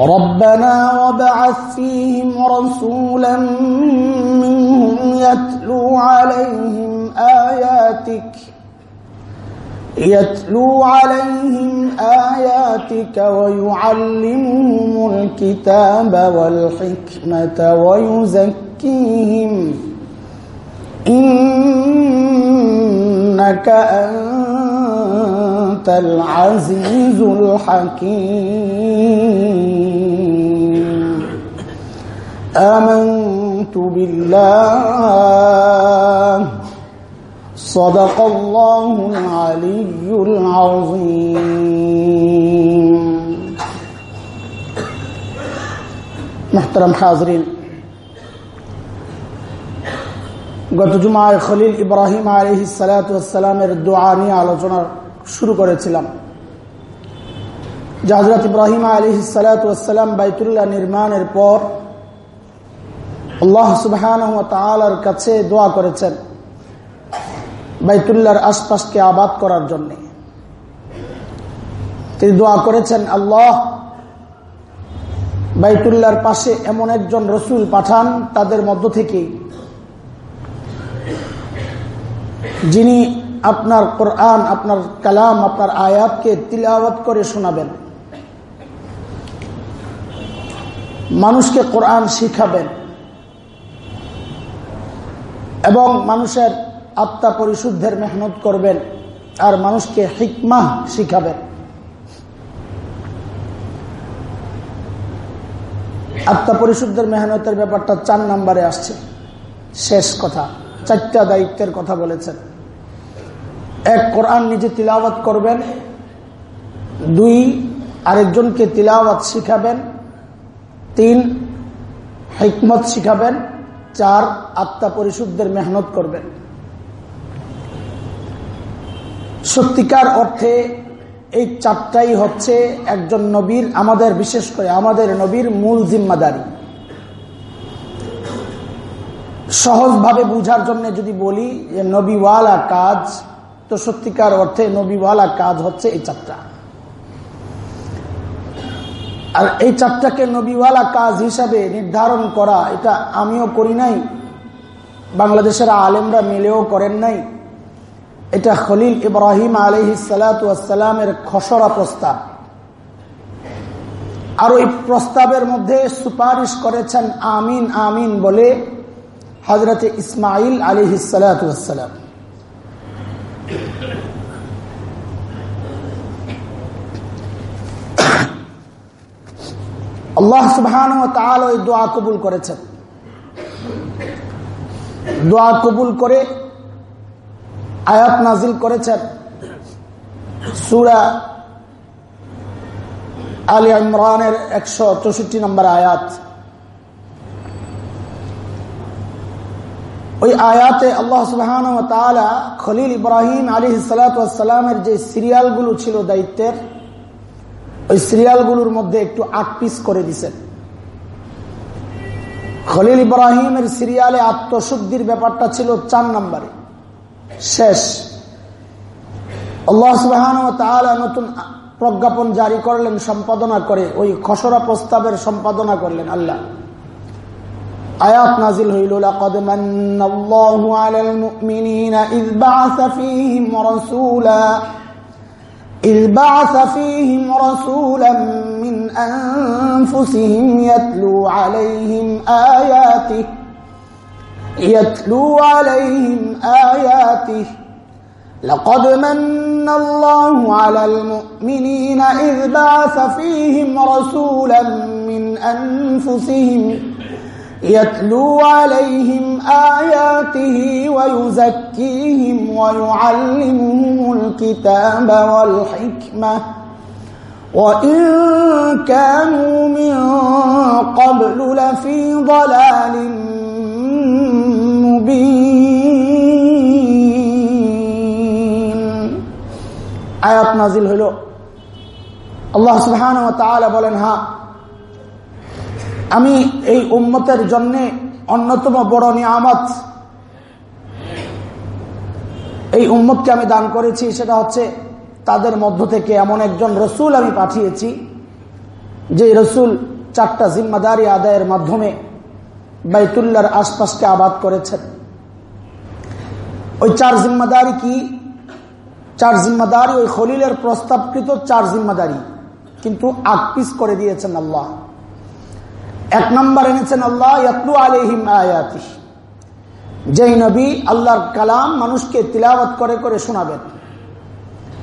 ربنا وبعث فيهم رسولا منهم يتلو عليهم آياتك يتلو عليهم آياتك ويعلمهم الكتاب والحكمة ويزكيهم. إنك أنت العزيز الحكيم. آمنت بالله. صدق الله العلي العظيم. محترم حاضرين গত জুমায় খলিল ইব্রাহিম আলহ সালাতামের দোয়া নিয়ে আলোচনা শুরু করেছিলাম। যে হজরত ইব্রাহিম আলহ সালাতাম বাইতুল্লাহ নির্মাণের পর আল্লাহ সুবহান কাছে দোয়া করেছেন বাইতুল্লাহর আশপাশকে আবাদ করার জন্য। তিনি দোয়া করেছেন, আল্লাহ, বাইতুল্লাহর পাশে এমন একজন রসুল পাঠান, তাদের মধ্য থেকেই যিনি আপনার কোরআন, আপনার কালাম, আপনার আয়াতকে তিলাওয়াত করে শোনাবেন। মানুষকে কোরআন শিখাবেন। এবং মানুষের আত্মা পরিশুদ্ধের মেহনত করবেন আর মানুষকে হিকমাহ শিখাবেন। আত্মা পরিশুদ্ধের মেহনতের ব্যাপারটা চার নম্বরে আসছে। শেষ কথা। চারটা দায়িত্বের কথা বলেছেন। এক, কোরআন নিজে তিলাওয়াত করবেন। দুই, আরেকজনকে তিলাওয়াত শিখাবেন। তিন, হিকমত শিখাবেন। চার, আত্মা পরিশুদ্ধের মেহনত করবেন। সত্যিকার অর্থে এই চারটাই হচ্ছে একজন নবীর, আমাদের, বিশেষ করে আমাদের নবীর মূল জিম্মাদারি। সহজভাবে বুঝার জন্য যদি বলি যে নবীওয়ালা কাজ, তো সত্যিকার অর্থে নবীওয়ালা কাজ হচ্ছে এই চারটা। আর এই চারটাকে নবীওয়ালা কাজ হিসাবে নির্ধারণ করা, এটা আমিও করি নাই, বাংলাদেশের আলেমরা মিলেও করেন নাই, এটা খলিল ইব্রাহিম আলহ সালাতামের খসড়া প্রস্তাব। আর ওই প্রস্তাবের মধ্যে সুপারিশ করেছেন আমিন আমিন বলে হজরত ইসমাইল আলী সালাতাম আল্লাহ সুবহান ওই দোয়া কবুল করেছেন। দোয়া কবুল করে আয়াত নাজিল করেছেন। সুরা আলী ইমরানের একশো চৌষট্টি নম্বর আয়াত। ওই আয়াতে আল্লাহ সুবাহান খলিল ইব্রাহিম আলী সালাতামের যে সিরিয়ালগুলো ছিল দায়িত্বের, ওই সিরিয়ালগুলোর মধ্যে একটু আট পিস করে দিছেন খলিল ইব্রাহিমের সিরিয়ালে আত্মশুদ্ধির ব্যাপারটা ছিল চার নম্বরে। শেষ। আল্লাহ সুবাহান নতুন প্রজ্ঞাপন জারি করলেন, সম্পাদনা করে, ওই খসড়া প্রস্তাবের সম্পাদনা করলেন আল্লাহ। آيات نازل هيل لقد من الله على المؤمنين إذ بعث فيهم رسولا إذ بعث فيهم رسولا من أنفسهم يتلو عليهم آياته يتلو عليهم آياته لقد من الله على المؤمنين إذ بعث فيهم رسولا من أنفسهم يتلو عليهم آياته ويزكيهم ويعلمهم الكتاب والحكمة. وإن كانوا من قبل لفي ضلال مبين. آيات نازل هلو. الله سبحانه وتعالى بولنها আমি এই উম্মতের জন্যে অন্যতম বড় নিয়ামত। এই উম্মতকে আমি দান করেছি, সেটা হচ্ছে তাদের মধ্য থেকে এমন একজন রসুল আমি পাঠিয়েছি, যে রসুল চারটা জিম্মাদারি আদায়ের মাধ্যমে বাইতুল্লার আশপাশকে আবাদ করেছেন। ওই চার জিম্মাদারি কি? চার জিম্মাদারি ওই খলিলের প্রস্তাবকৃত চার জিম্মাদারি, কিন্তু আকপিস করে দিয়েছেন আল্লাহ। এক নম্বর এনেছেন আল্লাহ আলহিম আয়াতি। যেই নবী আল্লাহর কালাম মানুষকে তিলাওয়াত করে করে শোনাবেন।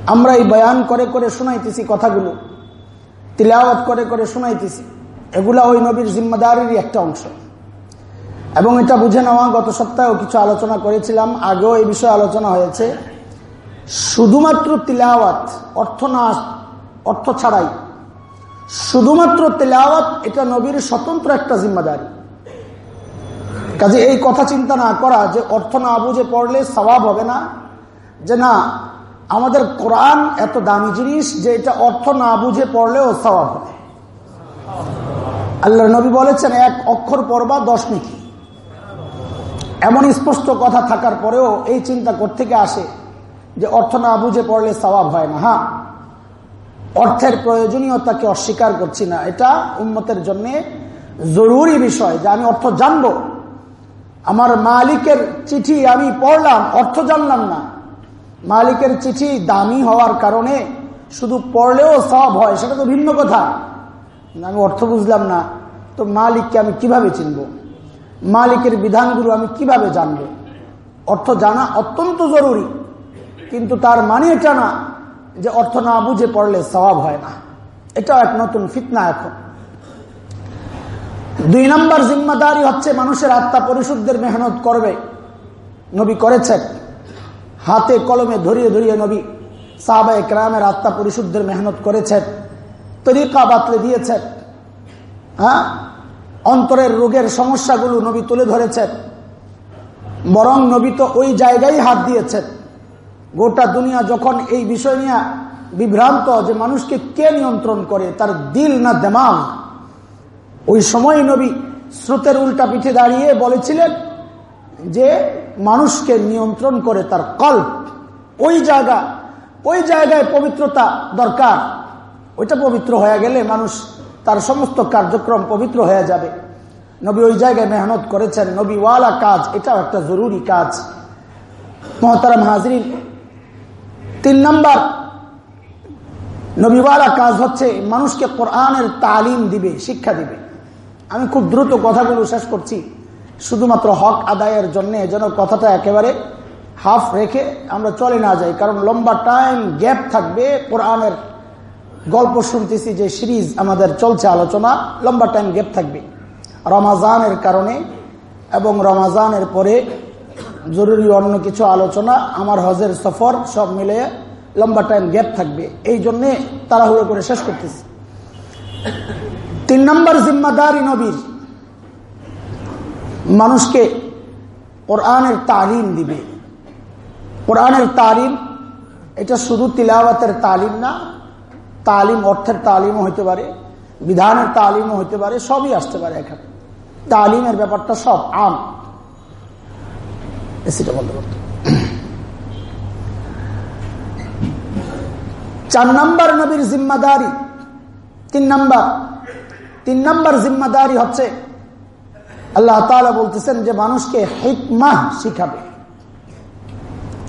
আমরা এই বয়ান করে করে শোনাইতেছি কথাগুলো। তিলাওয়াত করে করে শোনাইতেছি। এগুলা ওই নবীর জিম্মাদারিরই একটা অংশ। এবং এটা বুঝে নেওয়া, গত সপ্তাহেও কিছু আলোচনা করেছিলাম, আগেও এই বিষয়ে আলোচনা হয়েছে। শুধুমাত্র তিলাওয়াত, অর্থ না, অর্থ ছাড়াই শুধুমাত্র তেলাওয়াত, এটা নবীর স্বতন্ত্র একটা জিম্মাদারি। কাজে এই কথা চিন্তা না করা যে অর্থ না বুঝে পড়লে স্বভাব হবে না, যে না, আমাদের কোরআন এত দামি জিনিস যে এটা অর্থ না বুঝে পড়লেও স্বভাব হবে। আল্লাহ নবী বলেছেন, এক অক্ষর পড়বা দশ নিকি। এমন স্পষ্ট কথা থাকার পরেও এই চিন্তা থেকে আসে যে অর্থ না বুঝে পড়লে স্বভাব হয় না? হ্যাঁ। অর্থের প্রয়োজনীয়তাকে অস্বীকার করছি না। এটা উন্মতের জন্য জরুরি বিষয় যে আমি অর্থ জানব। আমার মালিকের চিঠি আমি পড়লাম, অর্থ জানলাম না। মালিকের চিঠি দামি হওয়ার কারণে শুধু পড়লেও সব হয়, সেটা তো ভিন্ন কথা। আমি অর্থ বুঝলাম না, তো মালিককে আমি কীভাবে চিনব? মালিকের বিধানগুলো আমি কীভাবে জানব? অর্থ জানা অত্যন্ত জরুরি, কিন্তু তার মানে এটা না। যে অর্থ না বুঝে পড়লে স্বভাব হয় না। এটাও এক নতুন ফিতনা এখন। দুই নম্বর জিম্মাদারি হচ্ছে মানুষের আত্মা পরিশুদ্ধের মেহনত করবে। নবী করেছেন। হাতে কলমে ধরিয়ে ধরিয়ে নবী সাহাবা একরামের আত্মা পরিশুদ্ধের মেহনত করেছেন। তরিকা বাতলে দিয়েছেন। হ্যাঁ? অন্তরের রোগের সমস্যাগুলো নবী তুলে ধরেছেন। বরং নবী তো ওই জায়গায় হাত দিয়েছেন। গোটা দুনিয়া যখন এই বিষয় নিয়ে বিভ্রান্ত যে মানুষকে কে নিয়ন্ত্রণ করে, তার দিল না দেমাগ। ওই সময় নবী স্রোতের উল্টা পিঠে দাঁড়িয়ে বলেছিলেন যে মানুষকে নিয়ন্ত্রণ করে তার কল্প। ওই জায়গা, ওই জায়গায় পবিত্রতা দরকার। ওইটা পবিত্র হয়ে গেলে মানুষ, তার সমস্ত কার্যক্রম পবিত্র হয়ে যাবে। নবী ওই জায়গায় মেহনত করেছেন। নবী ওয়ালা কাজ, এটাও একটা জরুরি কাজ। মহতারাম হাজরিন তিন নম্বর নবীওয়ালা কাজ হচ্ছে মানুষকে কোরআনের তালিম দিবে, শিক্ষা দিবে। আমি খুব দ্রুত কথাগুলো শেষ করছি। শুধুমাত্র হক আদায়ের জন্য যেন কথাটা একেবারে হাফ রেখে আমরা চলে না যাই, কারণ লম্বা টাইম গ্যাপ থাকবে কোরআনের গল্প শুনতেছি যে সিরিজ আমাদের চলছে আলোচনা, লম্বা টাইম গ্যাপ থাকবে। রমাজানের কারণে এবং রমাজানের পরে জরুরি অন্য কিছু আলোচনা, আমার হজের সফর সব মিলে লম্বা টাইম গ্যাপ থাকবে। এই জন্যে তাড়াহুড়ো করে শেষ করতেছি। তিন নম্বর জিম্মাদারি নবীর। মানুষকে কোরআনের তালিম দিবে। কোরআনের তালিম, এটা শুধু তিলাওয়াতের তালিম না, তালিম অর্থের তালিমও হইতে পারে, বিধানের তালিমও হইতে পারে, সবই আসতে পারে এখানে। তালিমের ব্যাপারটা সব আম। এসিটা বন্ধ করতে চার নম্বর নবীর জিম্মাদারি। তিন নম্বর। তিন নম্বর জিম্মাদারি হচ্ছে, আল্লাহ তালা বলতেছেন যে মানুষকে হিকমাহ শিখাবে।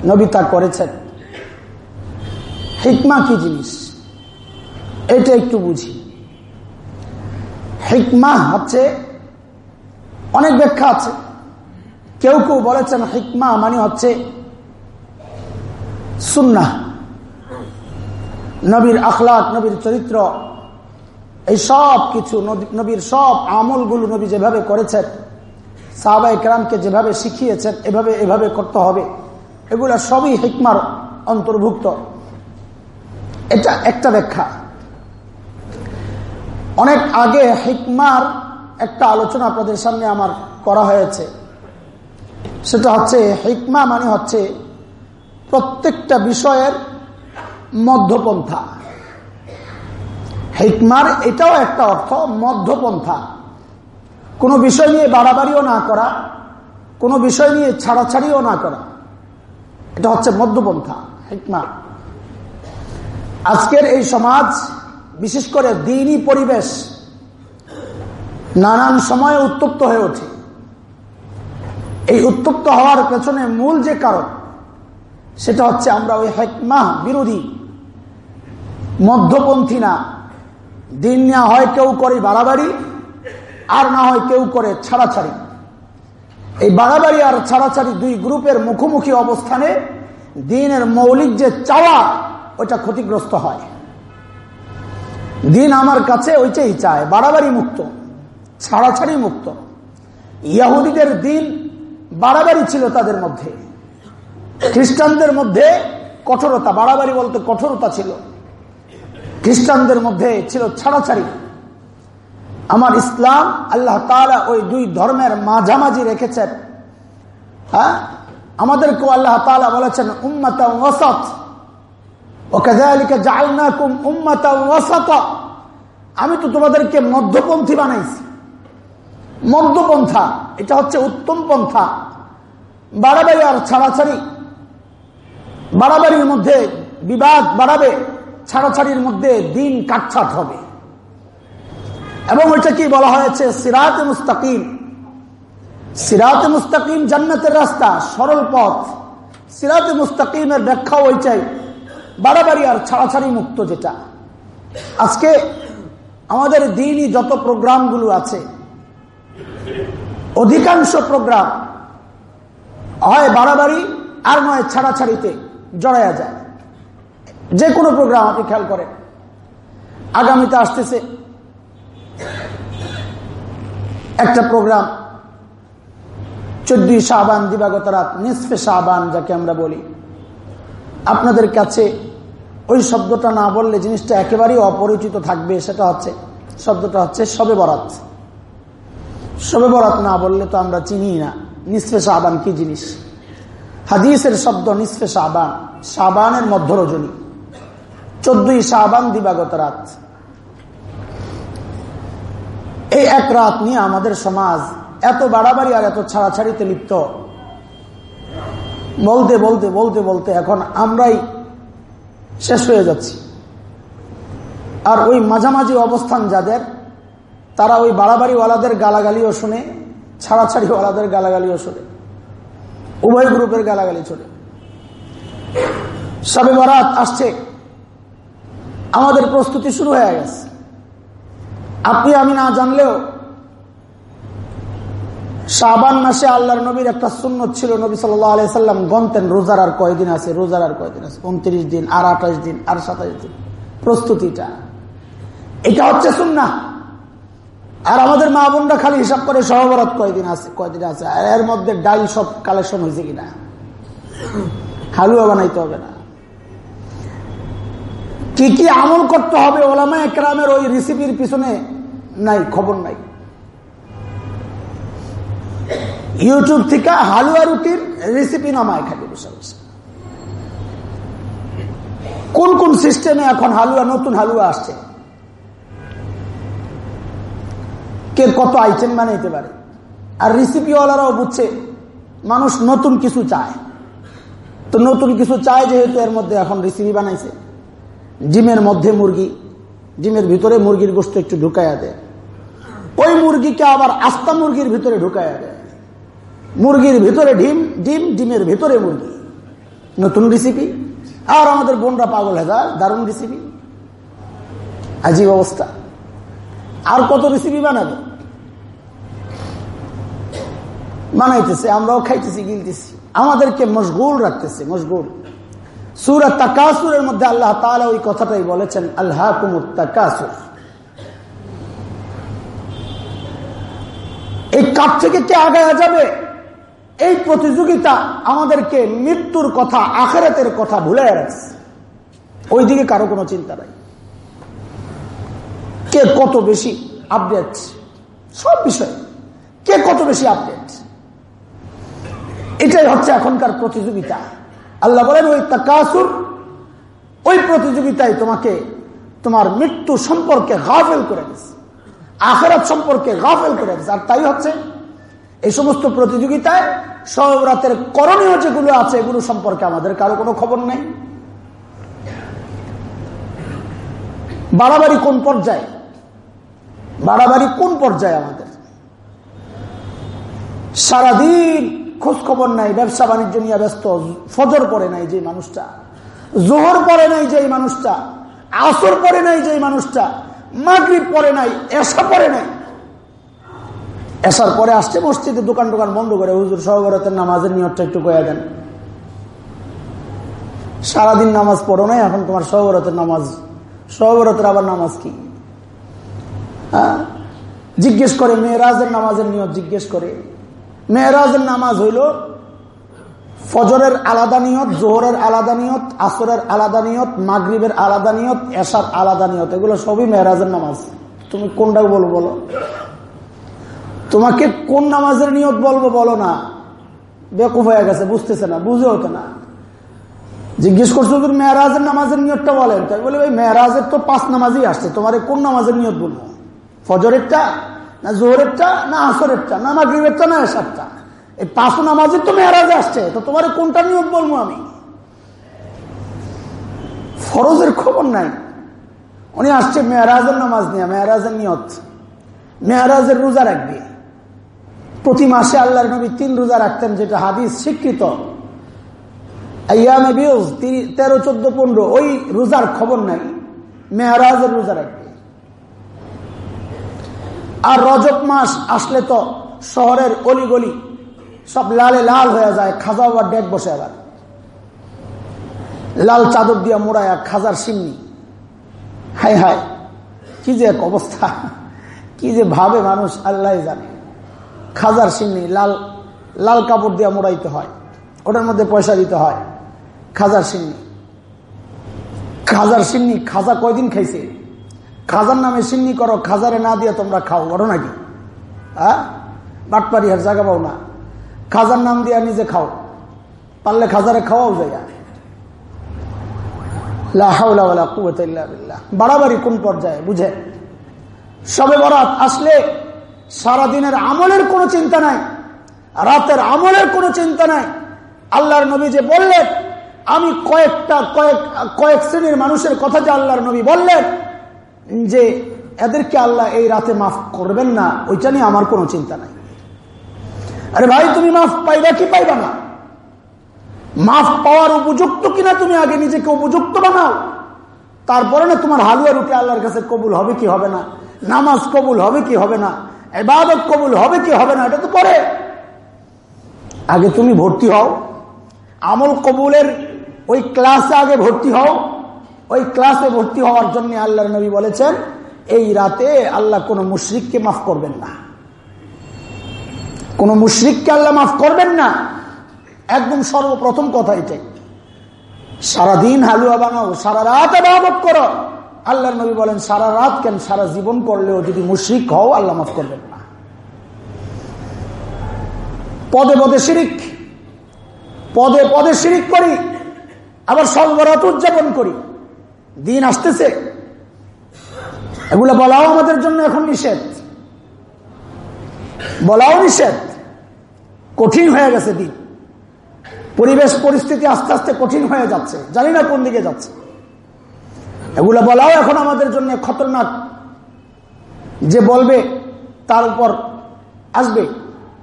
নবী তা করেছেন। হিকমা কি জিনিস? এটা একটু বুঝি। হিকমা হচ্ছে, অনেক ব্যাখ্যা আছে। কেউ কেউ বলেছেন হিকমা মানে হচ্ছে সুন্না নবীর আখলাক, নবীর চরিত্র, এই সব কিছু নবীর সব আমলগুলো নবী যেভাবে করেছেন সাহাবা একরামকে যেভাবে শিখিয়েছেন, এভাবে এভাবে করতে হবে। এগুলা সবই হিকমার অন্তর্ভুক্ত। এটা একটা ব্যাখ্যা। অনেক আগে হিকমার একটা আলোচনা আপনাদের সামনে আমার করা হয়েছে। সেটা হচ্ছে হিকমা মানে হচ্ছে প্রত্যেকটা বিষয়ের মধ্যপন্থা। হিকমার এটাও একটা অর্থ মধ্যপন্থা। কোনো বিষয় নিয়ে বাড়াবাড়িও না করা, কোনো বিষয় নিয়ে ছাড়াছাড়িও না করা। এটা হচ্ছে মধ্যপন্থা, হিকমা। আজকের এই সমাজ, বিশেষ করে দিনই পরিবেশ, নানান সময়ে উত্তপ্ত হয়ে ওঠে। এই উত্তপ্ত হওয়ার পেছনে মূল যে কারণ, সেটা হচ্ছে আমরা ওই হেকমা বিরোধী, মধ্যপন্থী না। দিন নেওয়া হয় কেউ করে বাড়াবাড়ি, আর না হয় কেউ করে ছাড়াছাড়ি। এই বাড়াবাড়ি আর ছাড়াছাড়ি দুই গ্রুপের মুখোমুখি অবস্থানে দিনের মৌলিক যে চাওয়া, ওইটা ক্ষতিগ্রস্ত হয়। দিন আমার কাছে ওইটাই চায়, বাড়াবাড়ি মুক্ত, ছাড়াছাড়ি মুক্ত। ইয়াহুদিদের দিন বাড়াবাড়ি ছিল তাদের মধ্যে। খ্রিস্টানদের মধ্যে কঠোরতা, বাড়াবাড়ি বলতে কঠোরতা ছিল। খ্রিস্টানদের মধ্যে ছিল ছাড়াছাড়ি। আমার ইসলাম আল্লাহ তালা ওই দুই ধর্মের মাঝামাঝি রেখেছেন। হ্যাঁ? আমাদেরকেও আল্লাহ তালা বলেছেন উম্মাতা ওসত আমি তো তোমাদেরকে মধ্যপন্থী বানাইছি। মধ্যপন্থা, এটা হচ্ছে উত্তম পন্থা। বাড়াবাড়ি আর ছাড়াছাড়ি। বাড়াবাড়ির মধ্যে বিবাদ বাড়াবে, ছাড়াছাড়ির মধ্যে দিন কাটছাট হবে। এবং ওইটা কি বলা হয়েছে? সিরাতে মুস্তাকিম। সিরাতে মুস্তাকিম জান্নাতের রাস্তা, সরল পথ। সিরাতে মুস্তাকিমের ব্যাখ্যা ওইটাই। বাড়াবাড়ি আর ছাড়াছাড়ি মুক্ত যেটা। আজকে আমাদের দিনই যত প্রোগ্রামগুলো আছে অধিকাংশ প্রোগ্রাম হয় বাড়াবাড়ি আর নয় ছাড়াছাড়িতে জড়াইয়া যায়। যে কোনো প্রোগ্রাম আপনি খেয়াল করেন। আগামীতে আসতেছে একটা প্রোগ্রাম, চোদ্দই শাহবান দিবাগত রাত, নিসফে শাহবান যাকে আমরা বলি। আপনাদের কাছে ওই শব্দটা না বললে জিনিসটা একেবারেই অপরিচিত থাকবে, সেটা হচ্ছে, শব্দটা হচ্ছে সবে বরাত। সবে বরাত না বললে তো আমরা চিনি না। নিসফে শাহবান কি জিনিস? হাদিসের শব্দ নিসফে শাহবান শাহবানের মধ্য রজনী চোদ্দই শাহবান দিবাগত রাত। এই এক রাত নিয়ে আমাদের সমাজ এত বাড়াবাড়ি আর এত ছাড়াছাড়িতে লিপ্ত। বলতে বলতে বলতে বলতে এখন আমরাই শেষ হয়ে যাচ্ছি। আর ওই মাঝামাঝি অবস্থান যাদের তারা ওই বাড়াবাড়িওয়ালাদের গালাগালিও শুনে, ছাড়াছাড়িওয়ালাদের গালাগালিও শুনে। উভয় গ্রুপের গালাগালি ছোড়ে সবে বরাত আসছে। আমাদের প্রস্তুতি শুরু হয়ে গেছে। আপনি আমি না জানলেও শাবান মাসে আল্লাহর নবীর একটা সুন্নত ছিল, নবী সাল্লাম গনতেন রোজার আর কয়দিন আছে, রোজার আর কয়দিন আছে, উনত্রিশ দিন, আর আঠাশ দিন, আর সাতাশ দিন। প্রস্তুতিটা। এটা হচ্ছে সুন্না আর আমাদের মা বোনরা খালি হিসাব করে সহবরত কয়দিন আছে কয়দিন আছে, আর এর মধ্যে ডাইল সব কালেকশন হয়েছে কিনা? হালুয়া বানাইতে হবে না। কি কি আমল করতে হবে ওলামা একরামের ওই রেসিপির পিছনে নাই, খবর নাই। ইউটিউব থেকে হালুয়া রুটির রেসিপি নামায় খালি বসে বসে। কোন কোন সিস্টেমে এখন হালুয়া, নতুন হালুয়া আসছে? কে কত আইটেম বানাইতে পারে? আর রেসিপিওয়ালারাও বুঝছে, মানুষ নতুন কিছু চায়। তো নতুন কিছু চায় যেহেতু এর মধ্যে এখন রেসিপি বানাইছে। ডিমের মধ্যে মুরগি, ডিমের ভিতরে মুরগির গোস্ত একটু ঢুকাইয়া দেয়। ওই মুরগিকে আবার আস্তা মুরগির ভিতরে ঢুকাইয়া দেয়। মুরগির ভিতরে ডিম ডিম, ডিমের ভিতরে মুরগি। নতুন রেসিপি আর আমাদের বোনরা পাগল হেজার দারুণ রেসিপি আজীব অবস্থা। আর কত রেসিপি বানাবে? বানাইতেছে, আমরাও খাইতেছি, গিলতেছি। আমাদেরকে মশগুল রাখতেছে, মশগুল। সুরা তাকাসুরের মধ্যে আল্লাহ তালা ওই কথাটাই বলেছেন আল্লাহ কুমুর এই কাঠ থেকে কে আগায়া যাবে? এই প্রতিযোগিতা আমাদেরকে মৃত্যুর কথা, আখেরাতের কথা ভুলে রাখছে। ওই দিকে কারও কোনো চিন্তা নাই। কে কত বেশি আপডেট সব বিষয়। কে কত বেশি আপডেট এটাই হচ্ছে এখনকার প্রতিযোগিতা। আল্লাহ বলেন, ওই তাকাসুর, ওই প্রতিযোগিতায় তোমাকে তোমার মৃত্যু সম্পর্কে গাফেল করে দিচ্ছে আখেরাত সম্পর্কে গাফেল করে দিচ্ছে আর তাই হচ্ছে, এই সমস্ত প্রতিযোগিতায় সবরাতের করণীয় যেগুলো আছে, এগুলো সম্পর্কে আমাদের কারও কোনো খবর নেই। বাড়াবাড়ি কোন পর্যায়ে? বাড়াবাড়ি কোন পর্যায়ে আমাদের? সারাদিন খোঁজ খবর নাই, ব্যবসা বাণিজ্য নিয়ে ব্যস্ত, ফজর পরে নাই যে মানুষটা, জোহর পরে নাই যে মানুষটা, আসর পরে নাই যে মানুষটা, মাগরিব পরে নাই এসা পরে নাই। এসার পরে আসছে মসজিদে দোকান টোকান বন্ধ করে, হুজুর সহবরতের নামাজের নিয়তটা একটু কয়ে দেন। সারাদিন নামাজ পড়ো নাই, এখন তোমার সহবরতের নামাজ সহবরতের আবার নামাজ কি? হ্যাঁ? জিজ্ঞেস করে, মেয়েরাজের নামাজের নিয়ত জিজ্ঞেস করে। মেয়েরাজের নামাজ হইল ফজরের আলাদা নিয়ত, জোহরের আলাদা নিয়ত, আসরের আলাদা নিয়ত, মাগরীবের আলাদা নিয়ত এসার আলাদা নিয়ত। এগুলো সবই মেয়েরাজের নামাজ। তুমি কোনটা বলো বলো? তোমাকে কোন নামাজের নিয়ত বলব বলো না। বেকুফ হয়ে গেছে, বুঝতেছে না, বুঝে হতো না। জিজ্ঞেস করছ তুমি মেয়েরাজের নামাজের নিয়তটা বলেন? তাই বলে ভাই মেয়েরাজের তো পাঁচ নামাজই আসছে, তোমার কোন নামাজের নিয়ত বলব? ফজরেরটা, না জোহরেরটা, না আসরেরটা, না মাগরীবেরটা, না এসারটা এই পাঁচ নামাজের তো মেয়েরাজে আসছে, তো তোমার কোনটা নিয়ত বলব আমি? ফরজের খবর নাই। উনি আসছে মেয়েরাজের নামাজ নিয়ে, মেয়েরাজের নিয়ত। মেয়েরাজের রোজা রাখবে। প্রতি মাসে আল্লাহর নবী তিন রোজা রাখতেন, যেটা হাদিস স্বীকৃত। তেরো, চোদ্দ, পনেরো, ওই রোজার খবর নাই। মেয়ারাজের রোজা রাখবে। আর রজব মাস আসলে তো শহরের অলিগলি সব লালে লাল হয়ে যায়, খাজা আবার ডেক বসে আবার। লাল চাদর দিয়া মোড়ায় খাজার সিমনি হাই হাই, কি যে এক অবস্থা, কি যে ভাবে মানুষ আল্লাহ জানে। খাজার সিমনি লাল লাল কাপড় দিয়া মোড়াইতে হয়, ওটার মধ্যে পয়সা দিতে হয়, খাজার সিন্নি। খাজার সিন্নি খাজা কয়দিন খাইছে? খাজার নামে সিন্নি করো, খাজারে না দিয়ে তোমরা খাও বড় নাকি? হ্যাঁ বাটপারি আর জায়গা পাও না। খাজার নাম দিয়া নিজে খাও, পারলে খাজারে খাওয়াও জায়গা বাড়াবাড়ি কোন পর্যায়ে, বুঝে? সবে বরাত আসলে সারাদিনের আমলের কোনো চিন্তা নাই, রাতের আমলের কোনো চিন্তা নাই। আল্লাহর নবী যে বললেন, আমি কয়েকটা, কয়েক কয়েক শ্রেণির মানুষের কথা যে আল্লাহর নবী বললেন যে এদেরকে আল্লাহ এই রাতে মাফ করবেন না, ওইটা নিয়ে আমার কোনো চিন্তা নাই। আরে ভাই, তুমি মাফ পাইবা কি পাইবা না? মাফ পাওয়ার উপযুক্ত কিনা তুমি আগে নিজেকে উপযুক্ত বানাও। তারপরে না তোমার হালুয়া রুটি আল্লাহর কাছে কবুল হবে কি হবে না? নামাজ কবুল হবে কি হবে না? এবাদত কবুল হবে কি হবে না? এটা তো পরে। আগে তুমি ভর্তি হও। আমল কবুলের ওই ক্লাসে আগে ভর্তি হও। ওই ক্লাসে ভর্তি হওয়ার জন্য আল্লাহ নবী বলেছেন, এই রাতে আল্লাহ কোন মুশ্রিককে মাফ করবেন না। কোন মুশ্রিককে আল্লাহ মাফ করবেন না। একদম সর্বপ্রথম কথা এটাই। সারাদিন হালুয়া বানাও, সারা রাত আবাদত করো। আল্লাহ নবী বলেন, সারা রাত কেন? সারা জীবন করলেও যদি মুশ্রিক হও, আল্লাহ মাফ করবেন না। পদে পদে শিরিক, পদে পদে শিরিক করি, আবার সর্বরাত উদযাপন করি। দিন আসতেছে। এগুলো বলাও আমাদের জন্য এখন নিষেধ। বলাও নিষেধ। কঠিন হয়ে গেছে দিন। পরিবেশ পরিস্থিতি আস্তে আস্তে কঠিন হয়ে যাচ্ছে। জানি না কোন দিকে যাচ্ছে। এগুলো বলাও এখন আমাদের জন্য খতরনাক। যে বলবে, তার উপর আসবে,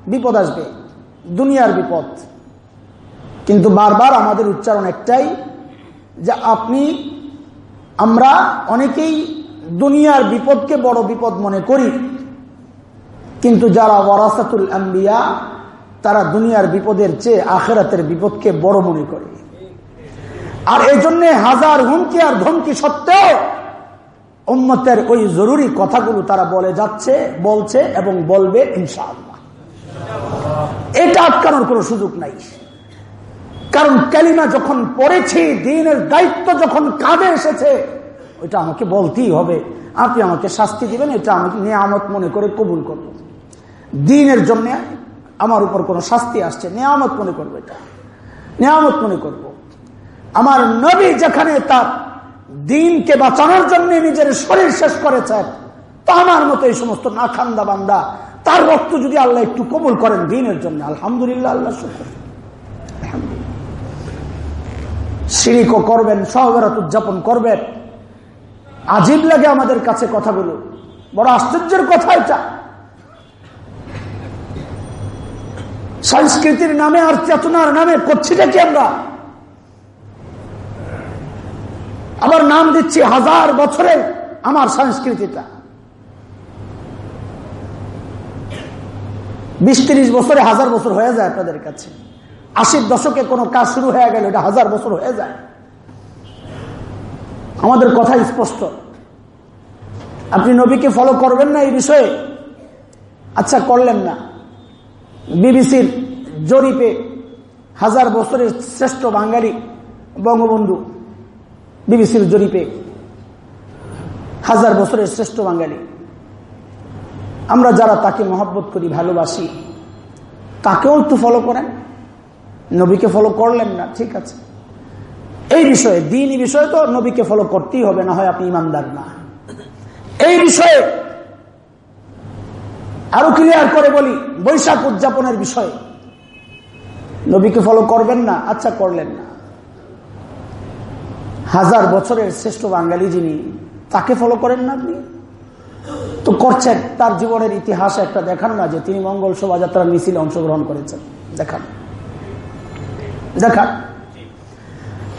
বিপদ আসবে। দুনিয়ার বিপদ। কিন্তু বারবার আমাদের উচ্চারণ একটাই যে আপনি আমরা অনেকেই দুনিয়ার বিপদকে বড় বিপদ মনে করি। কিন্তু যারা ওয়ারাসাতুল আম্বিয়া, তারা দুনিয়ার বিপদের চেয়ে আখেরাতের বিপদকে বড় মনে করে। আর এই জন্যে হাজার হুমকি আর ধমকি সত্ত্বেও উম্মতের ওই জরুরি কথাগুলো তারা বলে যাচ্ছে, বলছে এবং বলবে ইনশাআল্লাহ। এটা আটকানোর কোনো সুযোগ নাই। কারণ ক্যালিমা যখন পড়েছি, দিনের দায়িত্ব যখন কাঁধে এসেছে, ওইটা আমাকে বলতেই হবে। আপনি আমাকে শাস্তি দিবেন, এটা আমি নিয়ামত মনে করে কবুল করব দিনের জন্য আমার উপর কোনো শাস্তি আসছে, নিয়ামত মনে করব এটা। নিয়ামত মনে করব। আমার নবী যেখানে তার দিনকে বাঁচানোর জন্য নিজের শরীর শেষ করেছেন তা আমার মতো এই সমস্ত না খান্দা বান্দা, তার রক্ত যদি আল্লাহ একটু কবুল করেন দিনের জন্য, আলহামদুলিল্লাহ, আল্লাহ শুক্র। সিঁড়িকও করবেন সহবেরাত উদযাপন করবেন। আজীব লাগে আমাদের কাছে কথাগুলো। বড় আশ্চর্যের কথা এটা। সংস্কৃতির নামে আর চেতনার নামে করছি নাকি আমরা? আবার নাম দিচ্ছি হাজার বছরে আমার সংস্কৃতিটা। বিশ তিরিশ বছরে হাজার বছর হয়ে যায় আপনাদের কাছে। আশির দশকে কোনো কাজ শুরু হয়ে গেল, এটা হাজার বছর হয়ে যায়। আমাদের কথা স্পষ্ট। আপনি নবীকে ফলো করবেন না এই বিষয়ে? আচ্ছা করলেন না। বিবিসির জরিপে হাজার বছরের শ্রেষ্ঠ বাঙালি বঙ্গবন্ধু, বিবিসির জরিপে হাজার বছরের শ্রেষ্ঠ বাঙালি। আমরা যারা তাকে মহাব্বত করি, ভালোবাসি, তাকেও একটু ফলো করেন। নবীকে ফলো করলেন না, ঠিক আছে। এই বিষয়ে, দিনই বিষয়ে তো নবীকে ফলো করতেই হবে, না হয় আপনি ইমানদার না। এই বিষয়ে আরও ক্লিয়ার করে বলি, বৈশাখ উদযাপনের বিষয়ে। নবীকে ফলো করবেন না আচ্ছা করলেন না। হাজার বছরের শ্রেষ্ঠ বাঙালি যিনি, তাকে ফলো করেন না আপনি? তো করছেন, তার জীবনের ইতিহাস একটা দেখান না যে তিনি মঙ্গল শোভাযাত্রার মিছিলে অংশগ্রহণ করেছেন। দেখান। দেখান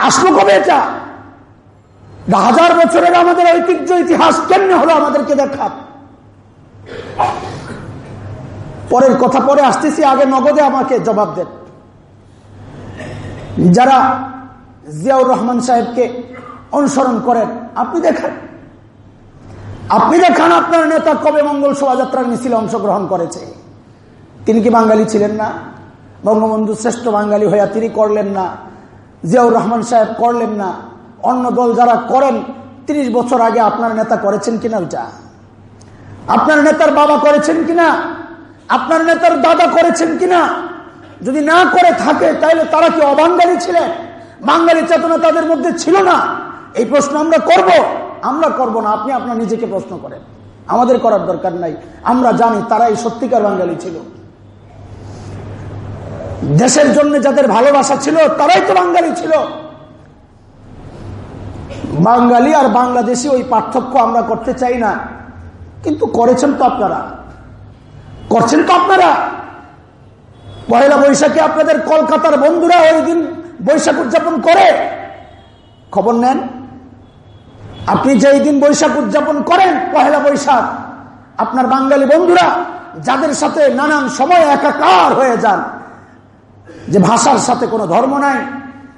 আসলো কবে এটা? হাজার বছরের আমাদের ঐতিহ্য, ইতিহাস কেমনে হলো আমাদেরকে দেখান পরের কথা পরে আসতেছি, আগে নগদে আমাকে জবাব দেন। যারা জিয়াউর রহমান সাহেবকে অনুসরণ করেন, আপনি দেখেন। আপনি দেখান আপনার নেতা কবে মঙ্গল শোভাযাত্রার মিছিলে অংশগ্রহণ করেছে। তিনি কি বাঙালি ছিলেন না? বঙ্গবন্ধু শ্রেষ্ঠ বাঙালি হইয়া তিনি করলেন না, জিয়াউর রহমান সাহেব করলেন না, অন্য দল যারা করেন ৩০ বছর আগে আপনার নেতা করেছেন কিনা ওইটা? আপনার নেতার বাবা করেছেন কিনা? আপনার নেতার দাদা করেছেন কিনা? যদি না করে থাকে তাহলে তারা কি অবাঙ্গালী ছিলেন? বাঙালি চেতনা তাদের মধ্যে ছিল না? এই প্রশ্ন আমরা করব। আমরা করব না, আপনি আপনার নিজেকে প্রশ্ন করেন। আমাদের করার দরকার নাই। আমরা জানি তারাই সত্যিকার বাঙালি ছিল। দেশের জন্য যাদের ভালোবাসা ছিল, তারাই তো বাঙালি ছিল। বাঙালি আর বাংলাদেশি ওই পার্থক্য আমরা করতে চাই না। কিন্তু করেছেন তো আপনারা। করছেন তো আপনারা। পয়লা বৈশাখে আপনাদের কলকাতার বন্ধুরা ওই দিন বৈশাখ উদযাপন করে। খবর নেন। আপনি যেই দিন বৈশাখ উদযাপন করেন পহেলা বৈশাখ, আপনার বাঙালি বন্ধুরা, যাদের সাথে নানান সময় একাকার হয়ে যান যে ভাষার সাথে কোনো ধর্ম নাই।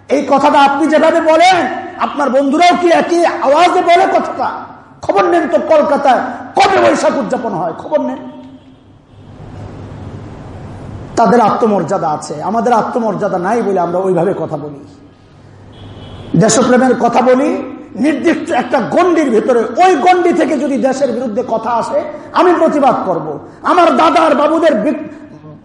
এই কথাটা আপনি যেভাবে বলেন, আপনার বন্ধুরাও কি একই আওয়াজে বলে কথাটা? খবর নেন তো কলকাতায়, কবে বৈশাখ উদযাপন হয়? খবর নেন। তাদের আত্মমর্যাদা আছে। আমাদের আত্মমর্যাদা নাই বলে আমরা ওইভাবে কথা বলি। দেশপ্রেমের কথা বলি, নির্দিষ্ট একটা গন্ডির ভিতরে, ওই গন্ডি থেকে যদি দেশের বিরুদ্ধে কথা আসে, আমি প্রতিবাদ করব। আমার দাদার বাবুদের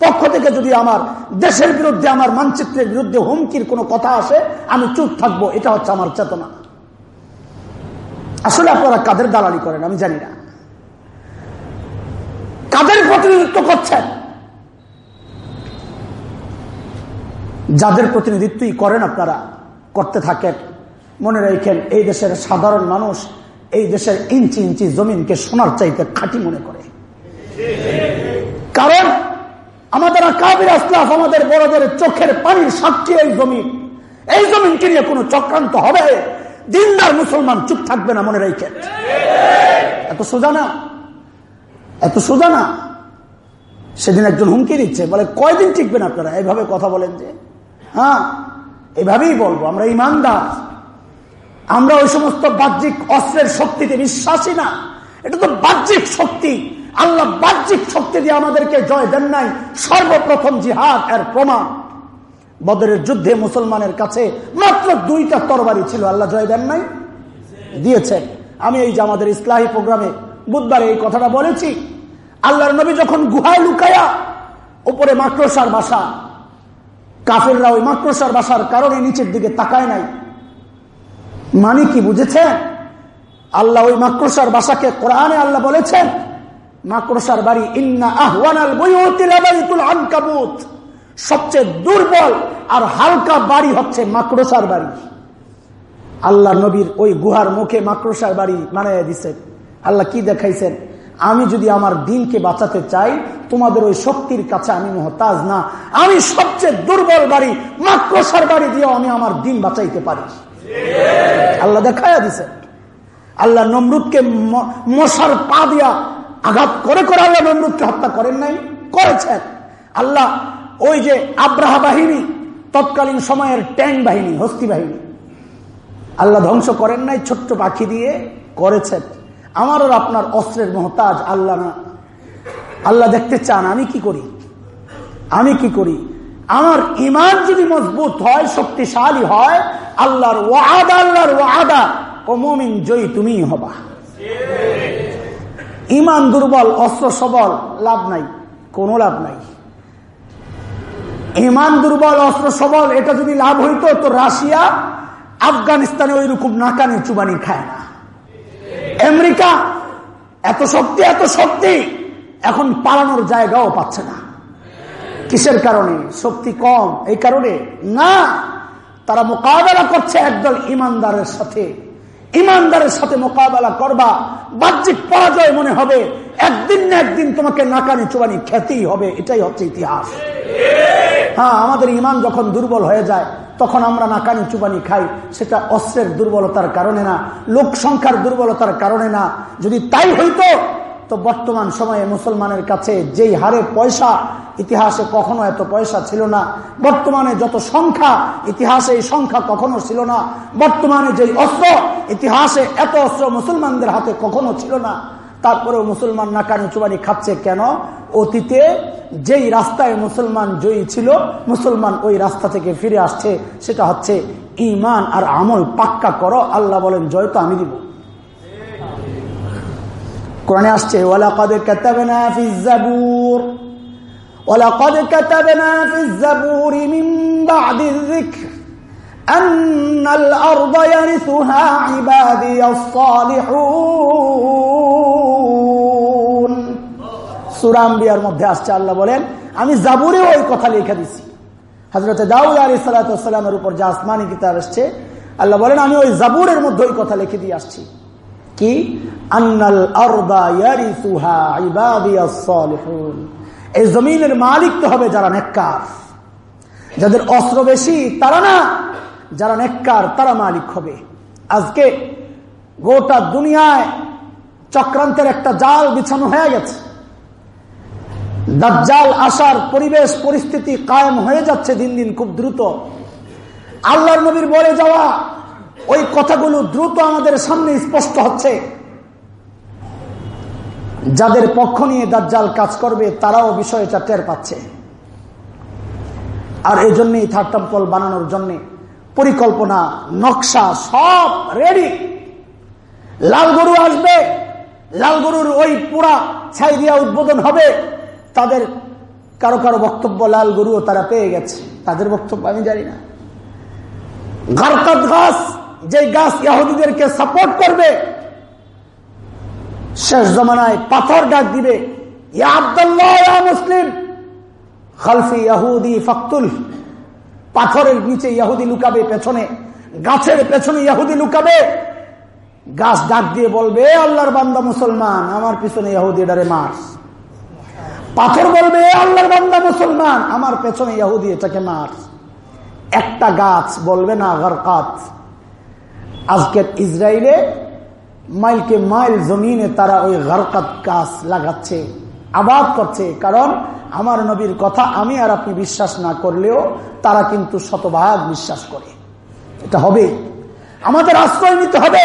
পক্ষ থেকে যদি আমার দেশের বিরুদ্ধে, আমার মানচিত্রের বিরুদ্ধে হুমকির কোনো কথা আসে, আমি চুপ থাকব। এটা হচ্ছে আমার চেতনা। আসলে আপনারা কাদের দালালি করেন? আমি জানি না। কাদের প্রতিনিধিত্ব করছেন? যাদের প্রতিনিধিত্বই করেন আপনারা, করতে থাকেন। মনে রেখেন, এই দেশের সাধারণ মানুষ এই দেশের ইঞ্চি ইঞ্চি জমিনকে সোনার চাইতে খাঁটি মনে করে। কারণ আমাদের কাবির আসলাফ আমাদের বড়দের চোখের পানির সাক্ষী এই জমিন। এই জমিনকে নিয়ে কোনো চক্রান্ত হবে? দিনদার মুসলমান চুপ থাকবে না মনে রেখেন এত সোজা না? এত সোজা না? সেদিন একজন হুমকি দিচ্ছে, বলে, কয়দিন টিকবেন আপনারা? এইভাবে কথা বলেন যে হ্যাঁ এভাবেই বলব, আমরা ইমানদার। আমরা ওই সমস্ত বাহ্যিক অস্ত্রের শক্তিতে বিশ্বাসী না। এটা তো বাহ্যিক শক্তি। আল্লাহ বাহ্যিক শক্তি দিয়ে আমাদেরকে জয় দেন নাই। সর্বপ্রথম জিহাদ এর প্রমাণ। বদরের যুদ্ধে মুসলমানের কাছে মাত্র দুইটা তরবারি ছিল। আল্লাহ জয় দেন নাই? দিয়েছেন আমি এই যে আমাদের ইসলাহী প্রোগ্রামে বুধবারে এই কথাটা বলেছি। আল্লাহর নবী যখন গুহায় লুকায়া, উপরে মাকড়সার বাসা, কাফেররা ওই মাকড়সার বাসার কারণে নিচের দিকে তাকায় নাই। মানে কি বুঝেছেন? আল্লাহ ওই মাকড়সার বাসাকে কোরআনে আল্লাহ বলেছেন মাকড়সার বাড়ি, ইন্না আহওয়ানাল বইতুল আনকাবুত। সবচেয়ে দুর্বল আর হালকা বাড়ি হচ্ছে মাকড়সার বাড়ি। আল্লাহ নবীর ওই গুহার মুখে মাকড়সার বাড়ি মানাইয়া দিচ্ছেন আল্লাহ কি দেখাইছেন? আমি যদি আমার দিনকে বাঁচাতে চাই, তোমাদের ওই শক্তির কাছে আমি মহতাজ না। আমি সবচেয়ে দুর্বল বাড়ি, মাকড়সার বাড়ি দিয়ে আমি আমার দিন বাঁচাইতে পারি। আল্লাহ দেখাইয়া দিছে আল্লাহ নমরুদকে মশার পা দিয়া আঘাত করে করে আল্লাহ নমরুদকে হত্যা করেন নাই, করেছেন। আল্লাহ ওই যে আব্রাহা বাহিনী, তৎকালীন সময়ের ট্যাং বাহিনী, হস্তি বাহিনী, আল্লাহ ধ্বংস করেন নাই, ছোট্ট পাখি দিয়ে করেছেন। আমারও আপনার অস্ত্রের মহতাজ আল্লাহ না। আল্লাহ দেখতে চান, আমি কি করি? আমি কি করি? আমার ইমান যদি মজবুত হয়, শক্তিশালী হয়, আল্লাহর ওয়াদা আল্লাহর ওয়াদা, ও মমিন জয়ী তুমি হবা। ইমান দুর্বল, অস্ত্র সবল, লাভ নাই, কোনো লাভ নাই। ইমান দুর্বল, অস্ত্র সবল, এটা যদি লাভ হইতো, তো রাশিয়া আফগানিস্তানে ওই রকম নাকানি চুবানি খায় না। আমেরিকা এত শক্তি এত শক্তি, এখন পালানোর জায়গাও পাচ্ছে না। কিসের কারণে? শক্তি কম, এই কারণে? না, তারা মোকাবেলা করছে একদল ইমানদারের সাথে। ইমানদারের সাথে মোকাবেলা করবা, বাহ্যিক পরাজয় মনে হবে। একদিন না একদিন তোমাকে নাকানি চুবানি খেতেই হবে, এটাই হচ্ছে ইতিহাস। হ্যাঁ আমাদের ইমান যখন দুর্বল হয়ে যায়, তখন আমরা নাকানি চুবানি খাই, সেটা অস্ত্রের দুর্বলতার কারণে না, লোক সংখ্যার দুর্বলতার কারণে না। যদি তাই হইতো তো বর্তমান সময়ে মুসলমানের কাছে যেই হারে পয়সা, ইতিহাসে কখনো এত পয়সা ছিল না। বর্তমানে যত সংখ্যা, ইতিহাসে এই সংখ্যা কখনো ছিল না। বর্তমানে যেই অস্ত্র, ইতিহাসে এত অস্ত্র মুসলমানদের হাতে কখনো ছিল না। তারপরেও মুসলমান নাকানি চুবানি খাচ্ছে কেন? অতীতে যেই রাস্তায় মুসলমান জয়ী ছিল, মুসলমান ওই রাস্তা থেকে ফিরে আসছে, সেটা হচ্ছে ইমান আর আমল পাক্কা করো। আল্লাহ বলেন, জয় তো আমি দিব। কোরআনে আসছে ওয়ালাকাদ কাতাবনা ফি যাবুর ওয়ালাকাদ কাতাবনা ফি যাবুর মিন বাদি যিকর أن الأرض يرثها عبادي الصالحون সুরাম বিয়ার মধ্যে আসছে আল্লাহ বলেন আমি জাবুরেও ওই কথা লিখে দিছি হজরত দাউদ আলী সালাতামের উপর যে আসমানি কিতাব আসছে আল্লাহ বলেন আমি ওই জাবুরের মধ্যে ওই কথা লিখে দিয়ে আসছি কি? আন্নাল এই জমিনের মালিক তো হবে যারা নেককার। যাদের অস্ত্র বেশি, তারা না। যারা নেককার, তারা মালিক হবে। আজকে গোটা দুনিয়ায় চক্রান্তের একটা জাল বিছানো হয়ে গেছে। দাজ্জাল আসার পরিবেশ, পরিস্থিতি কায়েম হয়ে যাচ্ছে দিন দিন খুব দ্রুত। আল্লাহর নবীর বলে যাওয়া ওই কথাগুলো দ্রুত আমাদের সামনে স্পষ্ট হচ্ছে। যাদের পক্ষ নিয়ে দাজ্জাল কাজ করবে, তারাও বিষয়টা টের পাচ্ছে। আর এই জন্যই থার্ড টেম্পল বানানোর জন্য পরিকল্পনা, নকশা সব রেডি লাল গরু আসবে, লাল গরুর ওই পুরা ছাই দিয়া উদ্বোধন হবে। তাদের কারও কারও বক্তব্য লাল গরুও তারা পেয়ে গেছে। তাদের বক্তব্য আমি জানি না। গাছ যে গাছ ইয়াহুদিদেরকে সাপোর্ট করবে, শেষ জমানায় পাথর ডাক দিবে মুসলিম, খালফি ইয়াহুদি ফাকতুল। পাথরের নিচে ইয়াহুদি লুকাবে, পেছনে গাছের পেছনে ইয়াহুদি লুকাবে। গাছ ডাক দিয়ে বলবে আল্লাহর বান্দা মুসলমান, আমার পিছনে ইয়াহুদি ডারে মার। পাথর বলবে আল্লাহর বান্দা মুসলমান, আমার পেছনে ইয়াহুদি এটাকে মার। একটা গাছ বলবে না, গরকাত। আজকের ইসরায়েলে মাইলকে মাইল জমিনে তারা ওই গরকাত গাছ লাগাচ্ছে, আবাদ করছে। কারণ আমার নবীর কথা আমি আর আপনি বিশ্বাস না করলেও তারা কিন্তু শতভাগ বিশ্বাস করে। এটা হবে। আমাদের আশ্রয় নিতে হবে।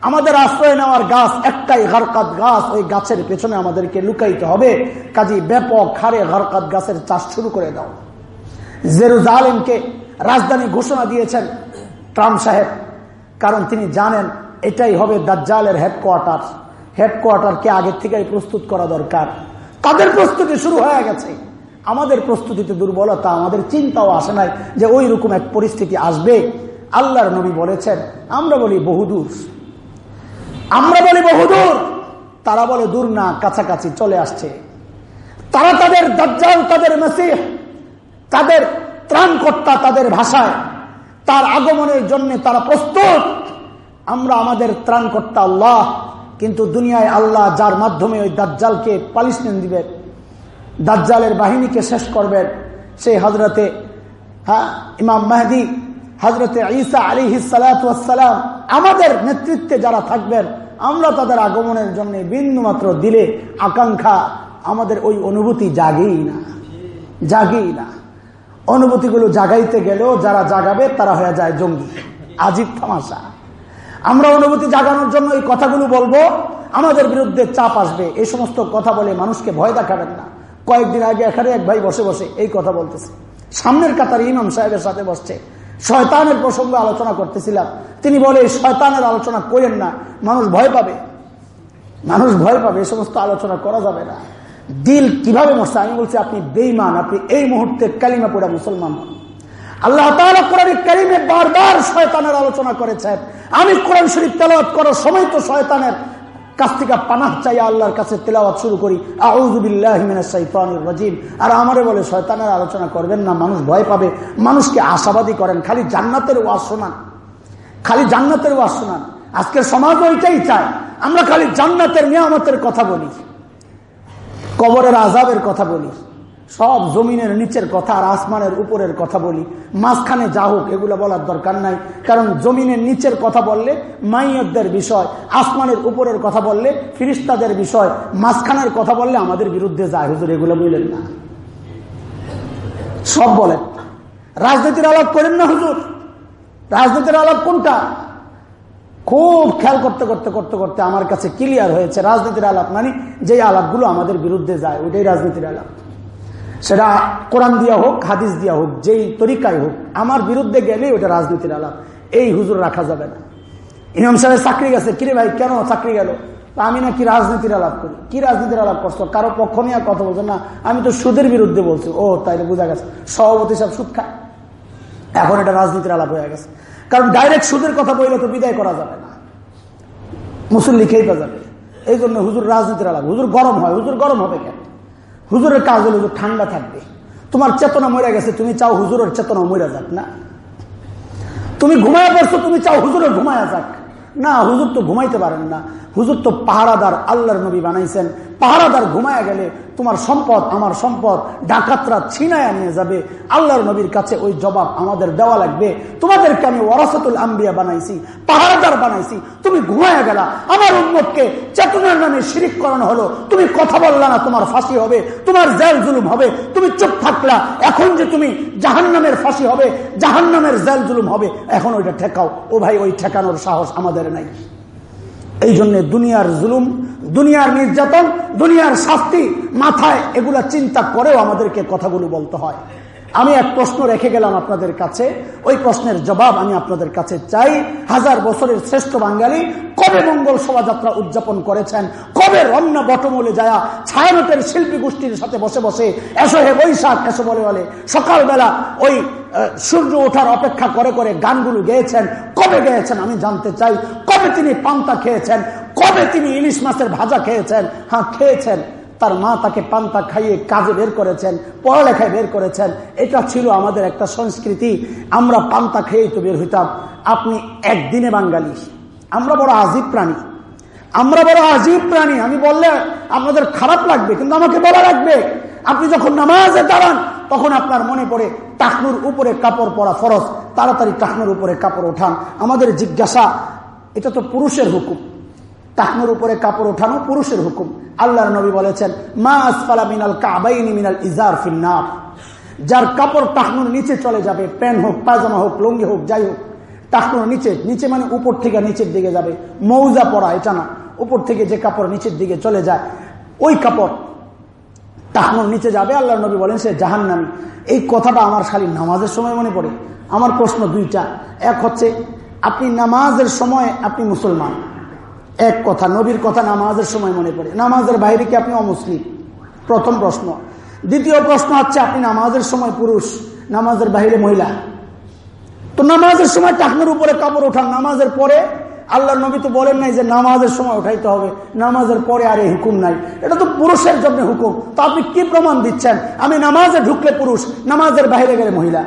আমাদের আশ্রয় নেওয়ার গাছ একটাই হরকাত গাছ, ওই গাছের পেছনে আমাদেরকে লুকাইতে হবে। কাজী ব্যাপক হারে হরকাত গাছের চাষ শুরু করে দাও। জেরুজালেমকে রাজধানী ঘোষণা দিয়েছেন ট্রাম্প সাহেব। কারণ তিনি জানেন এটাই হবে দাজ্জালের হেডকোয়ার্টার হেডকোয়ার্টারকে আগের থেকেই প্রস্তুত করা দরকার। তাদের প্রস্তুতি শুরু হয়ে গেছে। আমাদের প্রস্তুতিতে দুর্বলতা, আমাদের চিন্তাও আসে নাই যে ওই রকম এক পরিস্থিতি আসবে। আল্লাহর নবী বলেছেন, আমরা বলি বহুদূর। আমরা বলি বহুদূর। তারা বলে, দূর না, কাছাকাছি চলে আসছে। তারা তাদের দাজ্জাল, তাদের মেসিহ, তাদের ত্রাণকর্তা তাদের ভাষায় তার আগমনের জন্য তারা প্রস্তুত। আমরা আমাদের ত্রাণকর্তা আল্লাহ, কিন্তু দুনিয়ায় আল্লাহ যার মাধ্যমে ওই দাজ্জালকে পালিশমেন্ট দিবেন, দাজ্জালের বাহিনীকে শেষ করবেন, সেই হজরতে হ্যাঁ ইমাম মাহদি হজরতে ঈসা আলী সালাম, আমাদের নেতৃত্বে যারা থাকবেন, আমরা তাদের আগমনের জন্য বিন্দু মাত্র দিলে, আকাঙ্ক্ষা আমাদের ওই অনুভূতি জাগেই না জাগেই না। অনুভূতিগুলো জাগাইতে গেলেও যারা জাগাবে, তারা হয়ে যায় জঙ্গি। আজিব থামাশা আমরা অনুভূতি জাগানোর জন্য এই কথাগুলো বলব, আমাদের বিরুদ্ধে চাপ আসবে। এই সমস্ত কথা বলে মানুষকে ভয় দেখাবেন না। কয়েকদিন আগে এখানে এক ভাই বসে বসে এই কথা বলতেছে। সামনের কাতার ইমাম সাহেবের সাথে বসছে। শয়তানের প্রসঙ্গে আলোচনা করতেছিলাম। তিনি বলে, শয়তানের আলোচনা করেন না। মানুষ ভয় পাবে। মানুষ ভয় পাবে। এই সমস্ত আলোচনা করা যাবে না। দিল কীভাবে মরছে? আমি বলছি, আপনি বেইমান আপনি এই মুহূর্তে কালিমা পড়া মুসলমান। আল্লাহ কোরআন কালিমে বারবার শয়তানের আলোচনা করেছেন। আমি কোরআন শরীফ তেলাওয়াত করার সময় তো শয়তানের কাছ থেকে পানাহ চাই, আল্লাহর কাছে তেলাওয়াত শুরু করি। রাজিম। আর আমারে বলে, শয়তানের আলোচনা করবেন না, মানুষ ভয় পাবে। মানুষকে আশাবাদী করেন, খালি জান্নাতের ওয়াজ শোনান। খালি জান্নাতের ওয়াজ শোনান। আজকের সমাজ ওইটাই চায়। আমরা খালি জান্নাতের নিয়ামতের কথা বলি। কবরের আজাবের কথা বলি। সব জমিনের নিচের কথা আর আসমানের উপরের কথা বলি। মাঝখানে যা হোক, এগুলো বলার দরকার নাই। কারণ জমিনের নিচের কথা বললে মাইয়দের বিষয়, আসমানের উপরের কথা বললে ফিরিস্তাদের বিষয়, মাঝখানের কথা বললে আমাদের বিরুদ্ধে যায়। হুজুর, এগুলো বললেন না। সব বলেন। রাজনীতির আলাপ করেন না হুজুর। রাজনীতির আলাপ কোনটা? খুব খেয়াল করতে করতে করতে করতে আমার কাছে ক্লিয়ার হয়েছে, রাজনীতির আলাপ মানে যে আলাপগুলো আমাদের বিরুদ্ধে যায়, ওইটাই রাজনীতির আলাপ। সেটা কোরআন দিয়া হোক, হাদিস দিয়া হোক, যেই তরিকায় হোক, আমার বিরুদ্ধে গেলে ওটা রাজনীতির আলাপ। এই হুজুর রাখা যাবে না। ইমাম সাহেব চাকরি গেছে, কিরে ভাই, কেন চাকরি গেল? আমি নাকি রাজনীতির আলাপ করি। কি রাজনীতির আলাপ করছ? কারও পক্ষ নিয়ে কথা বলছো? না, আমি তো সুদের বিরুদ্ধে বলছি। ও, তাইলে বোঝা গেছে। সভাপতি সব সুদ খায়। এখন এটা রাজনীতির আলাপ হয়ে গেছে। কারণ ডাইরেক্ট সুদের কথা বললে তো বিদায় করা যাবে না। মুসল্লি খেয়ে যাবে। এই জন্য হুজুর রাজনীতির আলাপ। হুজুর গরম হয়। হুজুর গরম হবে কেন? হুজুরের কাজ হলে হুজুর ঠান্ডা থাকবে। তোমার চেতনা মরে গেছে, তুমি চাও হুজুরের চেতনা মরে যাক, না? তুমি ঘুমায় পড়ছো, তুমি চাও হুজুরের ঘুমায় যাক। না, হুজুর তো ঘুমাইতে পারেন না। হুজুর তো পাহারাদার আল্লাহর নবী বানাইছেন। পাহারাদার ঘুমায়া গেলে তোমার সম্পদ আমার সম্পদ, ডাকাতরা ছিনায়া নিয়ে যাবে। আল্লাহর নবীর কাছে ওই জবাব আমাদের দেওয়া লাগবে। তোমাদেরকে আমি ওরাসতুল আম্বিয়া বানাইছি, পাহারাদার বানাইছি। তুমি ঘুমায়া গেলা। আমার উন্মতকে চেতনার নামে শিরিক করানো হলো। তুমি কথা বললা না, তোমার ফাঁসি হবে। তোমার জেল জুলুম হবে। তুমি চুপ থাকলা। এখন যে তুমি জাহান নামের ফাঁসি হবে জাহান নামের জেল জুলুম হবে, এখন ওইটা ঠেকাও। ও ভাই, ওই ঠেকানোর সাহস আমাদের নাই। এই জন্য দুনিয়ার জুলুম, দুনিয়ার নির্যাতন, দুনিয়ার শাস্তি মাথায় এগুলা চিন্তা করেও আমাদেরকে কথাগুলো বলতে হয়। আমি এক প্রশ্ন রেখে গেলাম আপনাদের কাছে। ওই প্রশ্নের জবাব আমি আপনাদের কাছে চাই। হাজার বছরের শ্রেষ্ঠ বাঙালি কবে মঙ্গল শোভাযাত্রা উদযাপন করেছেন? কবে রমনা বটমূলে যায়? ছায়ানটের শিল্পী গোষ্ঠীর সাথে বসে বসে এসো হে বৈশাখ, এসো বলে বলে। সকালবেলা ওই সূর্য ওঠার অপেক্ষা করে করে গানগুলো গেয়েছেন। কবে গেয়েছেন আমি জানতে চাই। কবে তিনি পান্তা খেয়েছেন? কবে তিনি ইলিশ মাছের ভাজা খেয়েছেন? হ্যাঁ খেয়েছেন। তার মা তাকে পান্তা খাইয়ে কাজে বের করেছেন, পড়ালেখায় বের করেছেন, এটা ছিল আমাদের একটা সংস্কৃতি। আমরা পান্তা খেয়েই তো বের হইতাম। আপনি একদিনে বাঙালি। আমরা বড় আজীব প্রাণী। আমরা বড় আজীব প্রাণী। আমি বললে আপনাদের খারাপ লাগবে, কিন্তু আমাকে বলা লাগবে। আপনি যখন নামাজে দাঁড়ান, তখন আপনার মনে পড়ে টাকনুর উপরে কাপড় পরা ফরজ। তাড়াতাড়ি টাকনুর উপরে কাপড় ওঠান। আমাদের জিজ্ঞাসা, এটা তো পুরুষের হুকুম। টাকনুর উপরে কাপড় ওঠানো পুরুষের হুকুম। আল্লাহর নবী বলেছেন, মা আসফালা মিনাল কাবাইনি মিনাল ইজার ফিন্নার। যার কাপড় টাকনুর নিচে চলে যাবে, প্যান্ট হোক, পায়জামা হোক, লুঙ্গি হোক, যাই হোক টাকনুর নিচে নিচে মানে উপর থেকে নিচের দিকে যাবে। মৌজা পরা, এটা না। উপর থেকে যে কাপড় নিচের দিকে চলে যায়, ওই কাপড় টাকনুর নিচে যাবে। আল্লাহ নবী বলেন, সে জাহান নামি এই কথাটা আমার খালি নামাজের সময় মনে পড়ে। আমার প্রশ্ন দুইটা। এক হচ্ছে, আপনি নামাজের সময় আপনি মুসলমান? এক কথা, নবীর কথা নামাজের সময় মনে পড়ে। নামাজের বাইরে কি আপনি অমুসলিম? প্রথম প্রশ্ন। দ্বিতীয় প্রশ্ন হচ্ছে, আপনি নামাজের সময় পুরুষ, নামাজের বাইরে মহিলা? তো নামাজের সময় টাকনের উপরে কাপড় ওঠান, নামাজের পরে আল্লাহ নবী তো বলেন নাই যে নামাজের সময় উঠাইতে হবে। নামাজের পরে আর এই হুকুম নাই। এটা তো পুরুষের জন্য হুকুম। তো আপনি কি প্রমাণ দিচ্ছেন? আমি নামাজে ঢুকলে পুরুষ, নামাজের বাইরে গেলে মহিলা?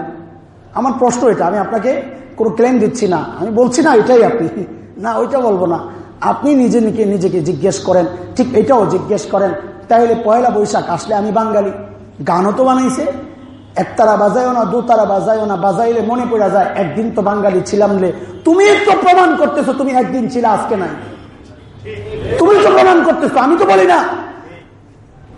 আমার প্রশ্ন এটা, আমি আপনাকে কোনো ক্লেম দিচ্ছি না। আমি বলছি না, এটাই আপনি। না, ওইটা বলব না। আপনি নিজে নিজে নিজেকে জিজ্ঞেস করেন, ঠিক এটাও জিজ্ঞেস করেন, তাহলে পয়লা বৈশাখ আসলে আমি বাঙালি। গানও তো বানাইছে, একতারা বাজায়ও না, দুতারা বাজায়ও না, বাজাইলে মনে পড়া যায়, একদিন তো বাঙালি ছিলাম রে। তুমি তো প্রমাণ করতেছো, তুমি একদিন ছিল আজকে নাই। তুমি তো প্রমাণ করতেছো, আমি তো বলি না।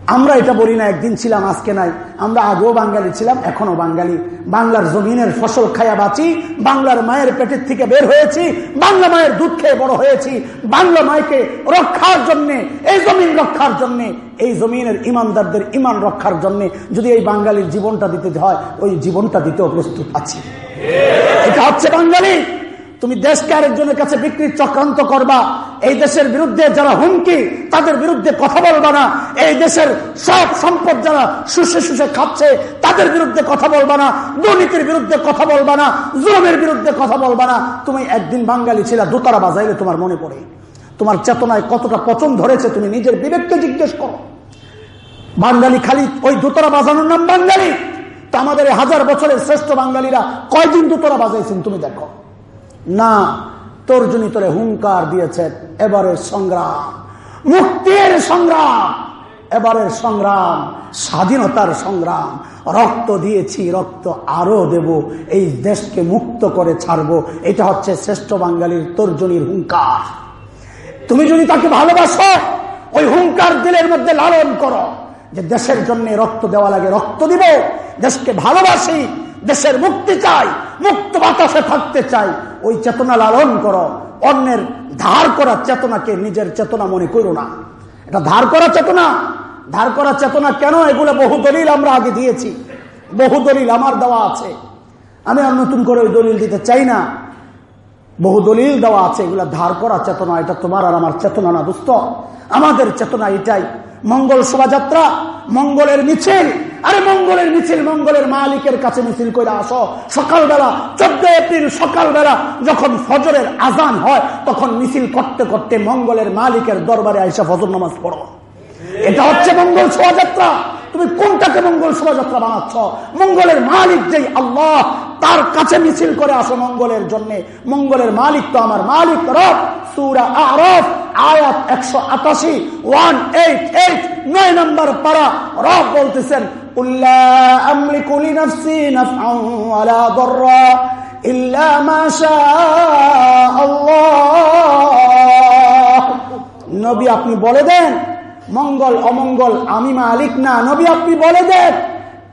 আমরা এটা বলি না, একদিন ছিলাম, আজকে নাই। আমরা আগেও বাঙালি ছিলাম এখনও বাঙালি। বাংলার জমিনের ফসল খায়া বাঁচি, বাংলার মায়ের পেটের থেকে বের হয়েছি, বাংলা মায়ের দুধ খেয়ে বড় হয়েছি, বাংলা মায়কে রক্ষার জন্য, এই জমিন রক্ষার জন্য, এই জমিনের ইমানদারদের ইমান রক্ষার জন্য যদি এই বাঙালির জীবনটা দিতে হয়, ওই জীবনটা দিতেও প্রস্তুত আছি। এটা হচ্ছে বাঙালি। তুমি দেশকে আরেকজনের কাছে বিক্রির চক্রান্ত করবা। এই দেশের বিরুদ্ধে যারা হুমকি, তাদের বিরুদ্ধে কথা বলবা না। এই দেশের সব সম্পদ যারা শুষে শুষে খাচ্ছে, তাদের বিরুদ্ধে কথা বলবা না। দুর্নীতির বিরুদ্ধে কথা বলবা না। জুলমের বিরুদ্ধে কথা বলবা না। তুমি একদিন বাঙালি ছিল, দোতারা বাজাইলে তোমার মনে পড়ে। তোমার চেতনায় কতটা পচন ধরেছে, তুমি নিজের বিবেককে জিজ্ঞেস করো। বাঙালি খালি ওই দোতরা বাজানোর নাম বাঙালি। তা আমাদের হাজার বছরের শ্রেষ্ঠ বাঙালিরা কয়দিন দোতরা বাজাইছেন তুমি দেখো। না, তর্জনী তোরে হুঙ্কার দিয়েছেন এবারের সংগ্রাম। মুক্তির সংগ্রাম এবারের সংগ্রাম, স্বাধীনতার সংগ্রাম। রক্ত দিয়েছি, রক্ত আরও দেব, এই দেশকে মুক্ত করে ছাড়ব। এটা হচ্ছে শ্রেষ্ঠ বাঙালির তর্জনীর হুঙ্কার তুমি যদি তাকে ভালোবাসো, ওই হুঙ্কার দিলের মধ্যে লালন করো যে দেশের জন্য রক্ত দেওয়া লাগে, রক্ত দিব। দেশকে ভালোবাসি, দেশের মুক্তি চাই, মুক্ত বাতাসে থাকতে চাই ওই চেতনা লালন করো। অন্যের ধার করা চেতনাকে নিজের চেতনা মনে করো না। এটা ধার করা চেতনা। ধার করা চেতনা কেন? এগুলো বহু দলিল আমরা আগে দিয়েছি। বহু দলিল আমার দেওয়া আছে। আমি আর নতুন করে ওই দলিল দিতে চাই না। বহু দলিল দেওয়া আছে। এগুলো ধার করা চেতনা, এটা তোমার আর আমার চেতনা না দুস্থ আমাদের চেতনা এটাই। মঙ্গল শোভাযাত্রা, মঙ্গলের মিছিল। আরে মঙ্গলের মিছিল মঙ্গলের মালিকের কাছে মিছিল করে আসো। সকালবেলা চোদ্দ এপ্রিল সকালবেলা যখন ফজরের আজান হয়, তখন মিছিল করতে করতে মঙ্গলের মালিকের দরবারে আইসা ফজর নামাজ পড়ো। এটা হচ্ছে মঙ্গল শোভাযাত্রা। তুমি কোনটাকে মঙ্গল শোভাযাত্রা বানাচ্ছ? মঙ্গলের মালিক যেই আল্লাহ তার কাছে মিছিল করে আসো মঙ্গলের জন্য। মঙ্গলের মালিক তো আমার মালিক, রব। সুরা আরফ, আয়াত একশো আটাশি, ওয়ান এইট এইট, নয় নম্বর পারা। রব বলতেছেন নবী আপনি বলে দেন, মঙ্গল অমঙ্গল আমি মালিক না, নবী আপনি বলে দেন।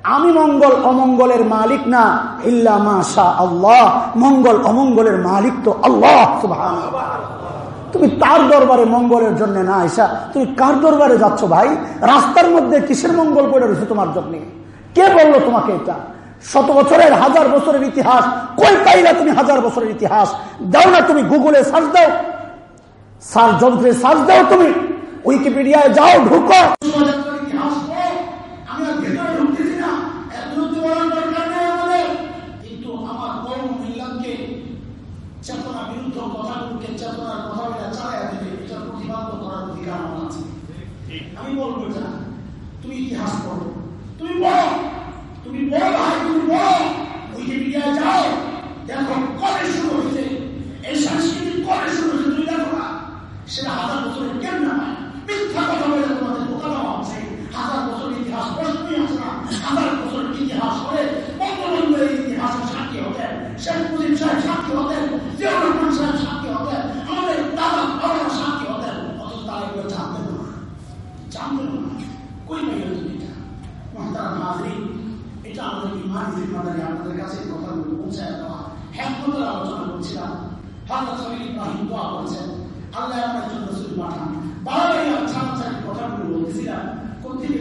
আমি মঙ্গল অমঙ্গলের মালিক না, ইল্লা আল্লাহ। মঙ্গল অমঙ্গলের মালিক তো আল্লাহ তুমি তার দরবারে মঙ্গলের জন্য না আইসা, তুমি কার দরবারে যাচ্ছ ভাই? রাস্তার মধ্যে কিসের মঙ্গল পড়ে রয়েছে তোমার জন্য? কে বলল তোমাকে এটা? শত বছরের, হাজার বছরের ইতিহাস। কই পাইলা তুমি হাজার বছরের ইতিহাস? দাও না তুমি গুগলে সার্চ দাও। সার্চ যন্ত্রে সার্চ দাও তুমি। উইকিপিডিয়ায় যাও, ঢুকো। চেতনা বিরুদ্ধ কথাগুলোকে চেতনার কথাগুলো চালাইয়া দেবে এটা প্রতিবাদ করার অধিকার আমার আছে আমি বলব এটা তুমি ইতিহাস পড়ো তুমি বলো তুমি বলো ভাই তুমি বলো উইকিপিডিয়ায় যাও দেখো কবে শুরু হয়েছে এই সংস্কৃতি কবে শুরু হয়েছে তুমি দেখো না সেটা হাজার বছরের কেন না মিথ্যা কথা বলে তোমাদের বোকা দেওয়া হচ্ছে হাজার বছরের ইতিহাস প্রশ্নই আছে না হাজার বছরের ইতিহাস করে বঙ্গবন্ধুর ইতিহাস সাক্ষী হতেন শেখ মুজিব সাহেব সাক্ষী হতেন জিয়াউর রহমান সাহেব সাক্ষী হতেন আমাদের দাদা বাবারা সাক্ষী হতেন অথচ তারা এগুলো জানতেন না জানতেন না কই পাইল তুমি এটা মহতারা নাজরি এটা আমাদের ইমান জিম্মাদারি আপনাদের কাছে কথাগুলো পৌঁছায় দেওয়া হ্যাকমতের আলোচনা করছিলাম খলিল ইব্রাহিম দোয়া আল্লাহ আপনার জন্য রসুল পাঠান বারবারই আচ্ছা আচ্ছা কথাগুলো বলতেছিলাম কোন থেকে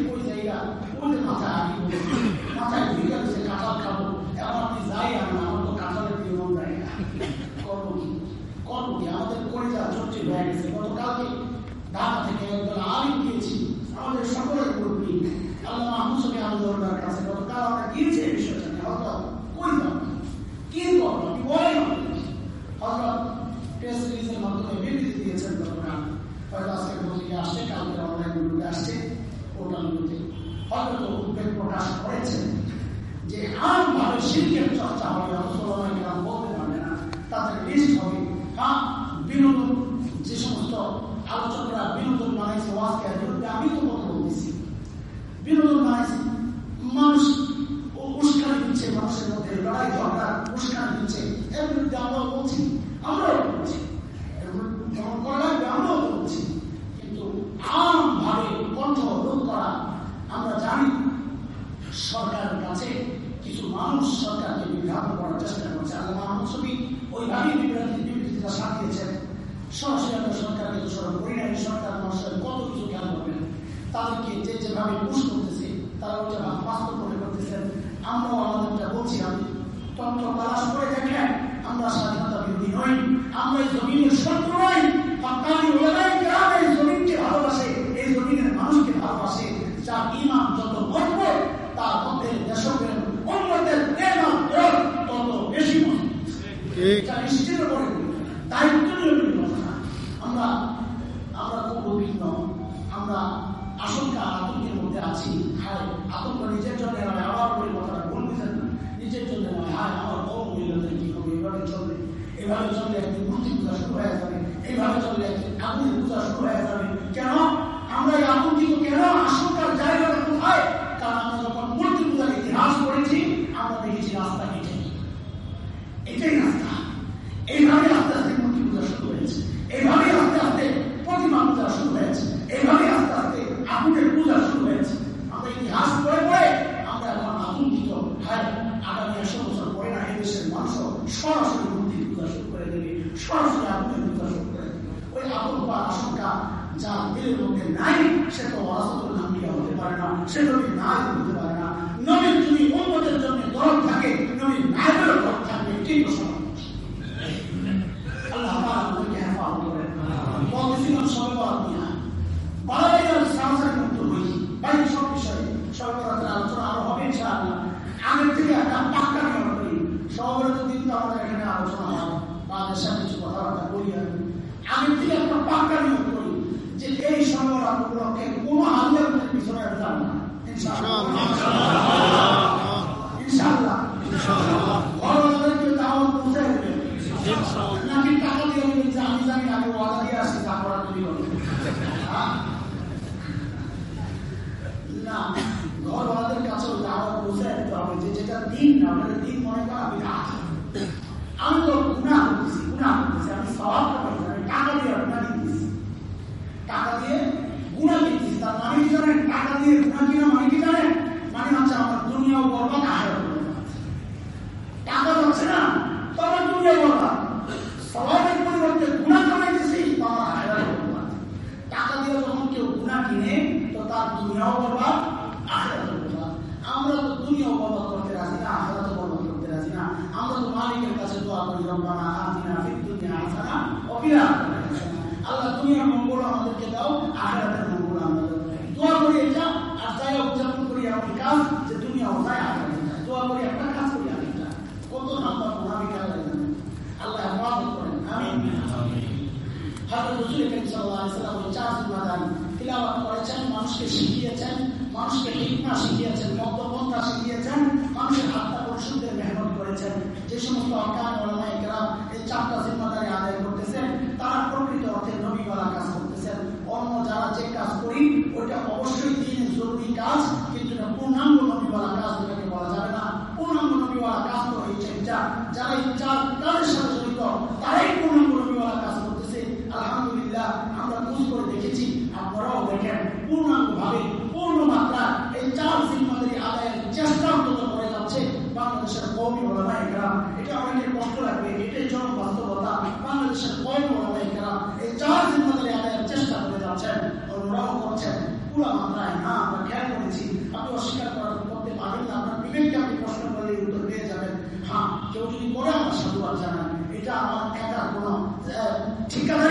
আমি থেকে একটা পাক্কা যে এই সংগ্রাম উপলক্ষে কোনো আন্দোলনের পিছনে যাব না Jauh lebih kurang sebuah 干